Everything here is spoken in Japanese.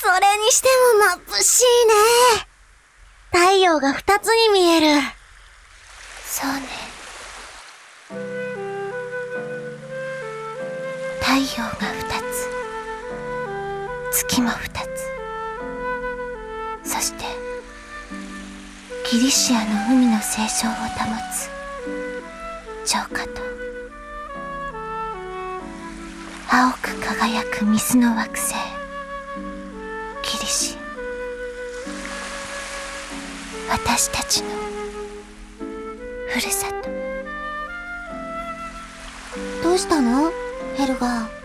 それにしても眩しいね。太陽が二つに見える。そうね。太陽が二つ。月も二つ。そして、ギリシアの海の清浄を保つ、浄化と、青く輝く水の惑星、りし。私たちの、ふるさと。どうしたの？ヘルガー。